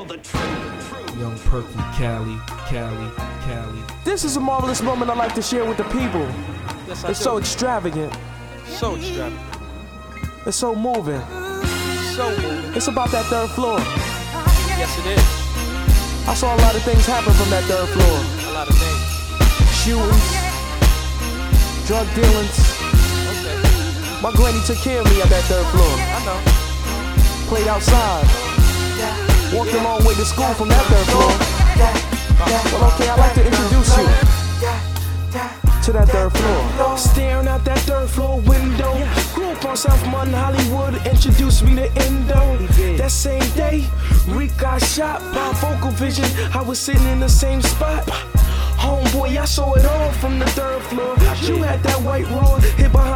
real, the true, the true. Young Perky, Cali, Cali, Cali. This is a marvelous moment I'd like to share with the people. Yes, It's do. so extravagant. so extravagant. It's so moving. So moving. It's about that third floor. Yes, it is. I saw a lot of things happen from that third floor. A lot of things. Shootings, drug dealings. Okay. My granny took care of me at that third floor. I know. Played outside. Walked a long way to school from that third floor. Well, okay, I'd like to introduce you to that third floor. Staring out that third floor window. Grew up on South Mountain, Hollywood. Introduced me to Indo. That same day, Rick got shot by Vocal Vision. I was sitting in the same spot. Homeboy, I saw it all from the third floor. You had that white raw hid behind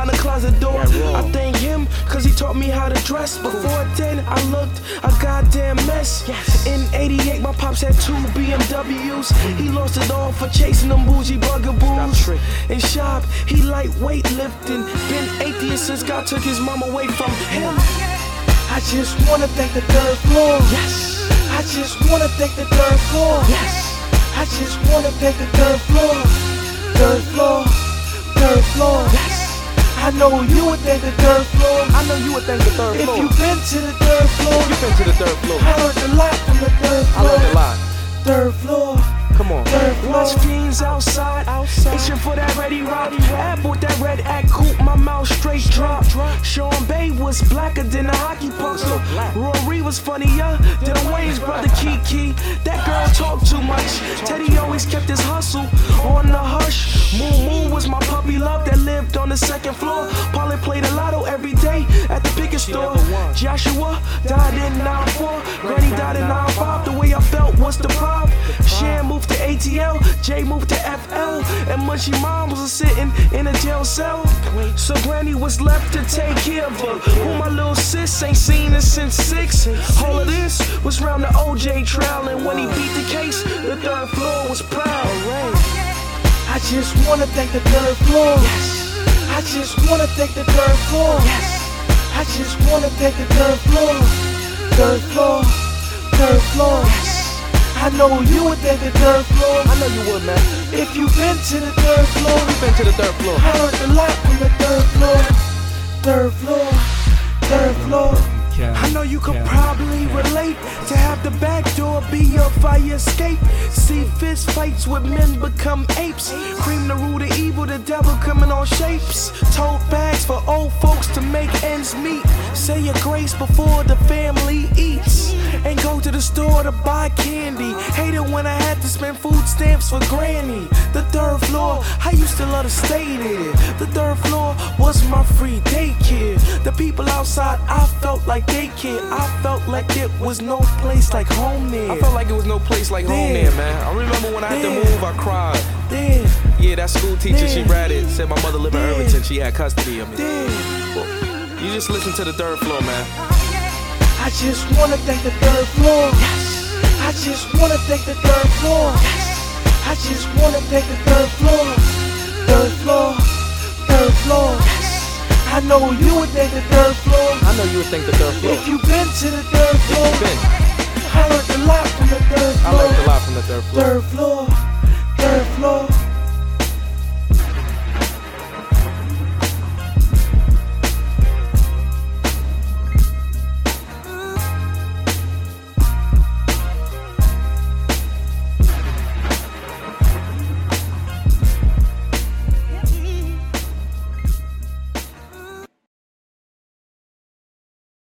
dress. Before then, I looked a goddamn mess. In 88, my pops had two BMWs. He lost it all for chasing them bougie bugaboos. In shop, he lightweight lifting. Been atheist since God took his mom away from him. I just wanna thank the third floor. Yes. I just wanna thank the third floor. Yes. I just wanna thank the third floor. Third floor. Third floor. Yes. I know you would thank the third floor. I know you would thank the third floor. If you've been to the third floor, You've been to the third floor. I learned a lot from the third I floor. learned a lot. Third floor. Come on. Third floor. Watch fiends outside. outside. Itching for that ready rock. I bought that red act coupe, my mouth straight drop. Sean Bay was blacker than a hockey puck. Rory was funnier than Wayne's brother Kiki. That girl talked too much. Teddy always kept his hustle on the hush. Moo Moo was my puppy love that on the second floor. Polly played a lotto every day at the picket store. Joshua died in 94. Granny died in 95. The way I felt was the prop. Shan moved to ATL. Jay moved to FL. And Mushy Mom was a sitting in a jail cell. So Granny was left to take care of her. Who my little sis ain't seen her since six. All of this was round the OJ trial. And when he beat the case, the third floor was proud. I just wanna thank the third floor. Yes. I just wanna thank the third floor. Yes. I just wanna thank the third floor. Third floor. Third floor. Yes. I know you would thank the third floor. I know you would, man. If you've been to the third floor, You've been to the third floor. I learned a lot from the third floor. Third floor. Third floor. I know you could probably relate to have the back door be your fire escape. See fist fights with men become apes. Cream the root of evil, the devil coming on shapes. Tote bags for old folks to make ends meet. Say your grace before the family eats. And go to the store to buy candy. Hate it when I had to spend food stamps for granny. The third floor, I used to love to stay there. The third floor was my free daycare. The people outside, I felt like they cared. I felt like it was no place like home there. I felt like it was no place like home there, man. I remember when I had to move, I cried. there, Yeah, that school teacher, she ratted. Said my mother lived in. Irvington, she had custody of me. there. You just listen to the third floor, man. I just wanna thank the third floor. Yes. I just wanna thank the third floor. Yes. I just wanna thank the know you would thank the third floor. I know you would think the third floor. If you've been to the third floor, been. I learned a lot from the third floor. I learned a lot from the third floor. Third floor.